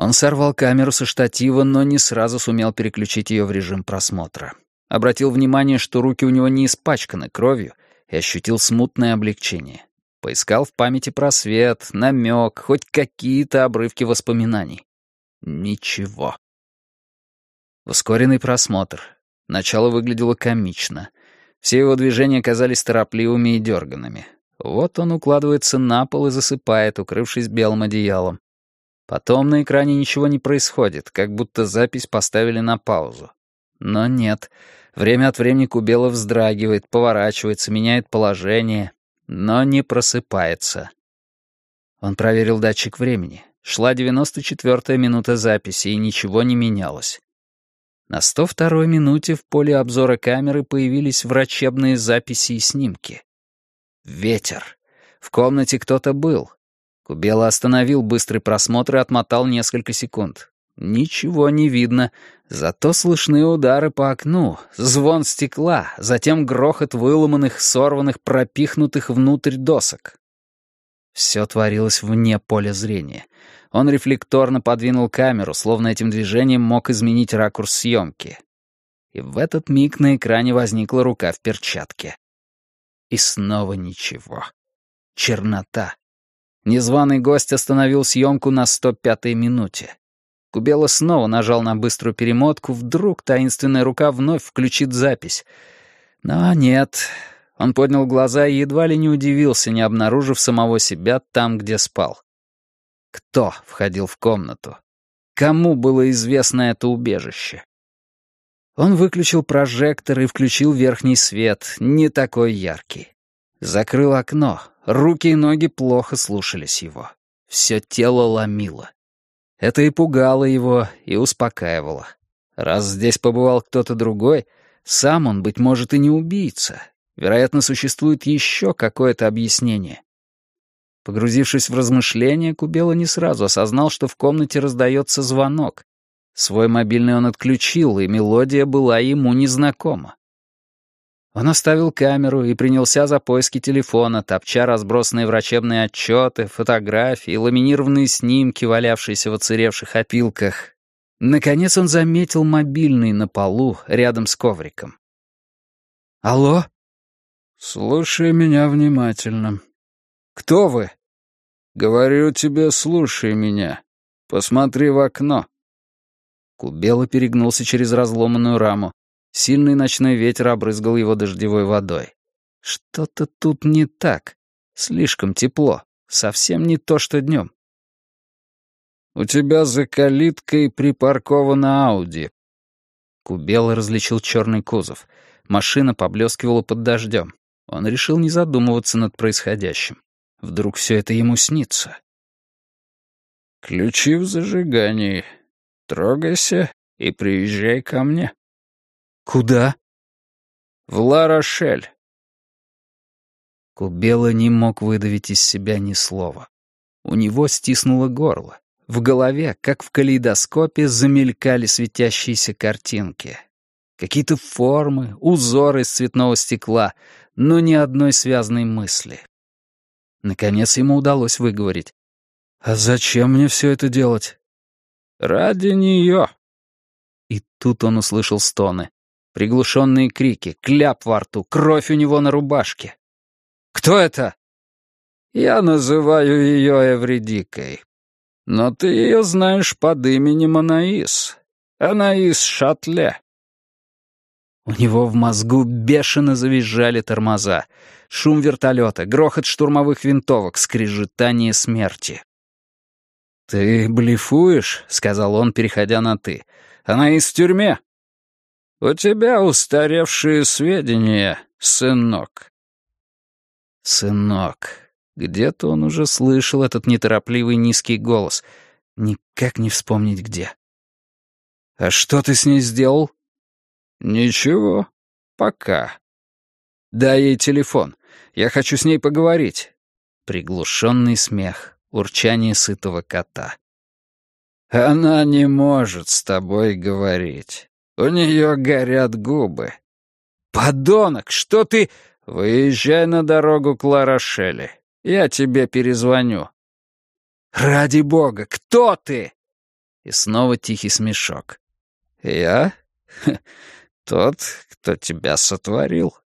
Он сорвал камеру со штатива, но не сразу сумел переключить ее в режим просмотра. Обратил внимание, что руки у него не испачканы кровью, и ощутил смутное облегчение. Поискал в памяти просвет, намек, хоть какие-то обрывки воспоминаний. Ничего. Ускоренный просмотр. Начало выглядело комично. Все его движения казались торопливыми и дерганными. Вот он укладывается на пол и засыпает, укрывшись белым одеялом. Потом на экране ничего не происходит, как будто запись поставили на паузу. Но нет. Время от времени Кубела вздрагивает, поворачивается, меняет положение, но не просыпается. Он проверил датчик времени. Шла 94-я минута записи, и ничего не менялось. На 102-й минуте в поле обзора камеры появились врачебные записи и снимки. Ветер. В комнате кто-то был. Кубела остановил быстрый просмотр и отмотал несколько секунд. Ничего не видно, зато слышны удары по окну, звон стекла, затем грохот выломанных, сорванных, пропихнутых внутрь досок. Все творилось вне поля зрения. Он рефлекторно подвинул камеру, словно этим движением мог изменить ракурс съемки. И в этот миг на экране возникла рука в перчатке. И снова ничего. Чернота. Незваный гость остановил съемку на 105-й минуте. Кубела снова нажал на быструю перемотку, вдруг таинственная рука вновь включит запись. Но нет. Он поднял глаза и едва ли не удивился, не обнаружив самого себя там, где спал. Кто входил в комнату? Кому было известно это убежище? Он выключил прожектор и включил верхний свет, не такой яркий. Закрыл окно, Руки и ноги плохо слушались его. Все тело ломило. Это и пугало его, и успокаивало. Раз здесь побывал кто-то другой, сам он, быть может, и не убийца. Вероятно, существует еще какое-то объяснение. Погрузившись в размышления, Кубела не сразу осознал, что в комнате раздается звонок. Свой мобильный он отключил, и мелодия была ему незнакома. Он оставил камеру и принялся за поиски телефона, топча разбросанные врачебные отчеты, фотографии, ламинированные снимки, валявшиеся в оцаревших опилках. Наконец он заметил мобильный на полу рядом с ковриком. «Алло?» «Слушай меня внимательно». «Кто вы?» «Говорю тебе, слушай меня. Посмотри в окно». Кубела перегнулся через разломанную раму. Сильный ночной ветер обрызгал его дождевой водой. Что-то тут не так. Слишком тепло. Совсем не то, что днем. «У тебя за калиткой припаркована Ауди». Кубела различил черный кузов. Машина поблескивала под дождем. Он решил не задумываться над происходящим. Вдруг все это ему снится. «Ключи в зажигании. Трогайся и приезжай ко мне». «Куда?» «В Ла-Рошель». Кубела не мог выдавить из себя ни слова. У него стиснуло горло. В голове, как в калейдоскопе, замелькали светящиеся картинки. Какие-то формы, узоры из цветного стекла, но ни одной связанной мысли. Наконец ему удалось выговорить. «А зачем мне все это делать?» «Ради нее». И тут он услышал стоны. Приглушенные крики, кляп во рту, кровь у него на рубашке. «Кто это?» «Я называю ее Эвредикой. Но ты ее знаешь под именем Анаис. Анаис Шатле». У него в мозгу бешено завизжали тормоза. Шум вертолета, грохот штурмовых винтовок, скрежетание смерти. «Ты блефуешь?» — сказал он, переходя на «ты». «Она из тюрьме». «У тебя устаревшие сведения, сынок». «Сынок». Где-то он уже слышал этот неторопливый низкий голос. Никак не вспомнить где. «А что ты с ней сделал?» «Ничего. Пока». «Дай ей телефон. Я хочу с ней поговорить». Приглушенный смех, урчание сытого кота. «Она не может с тобой говорить». У нее горят губы. «Подонок, что ты...» «Выезжай на дорогу к Ларошеле. Я тебе перезвоню». «Ради бога, кто ты?» И снова тихий смешок. «Я? Тот, кто тебя сотворил».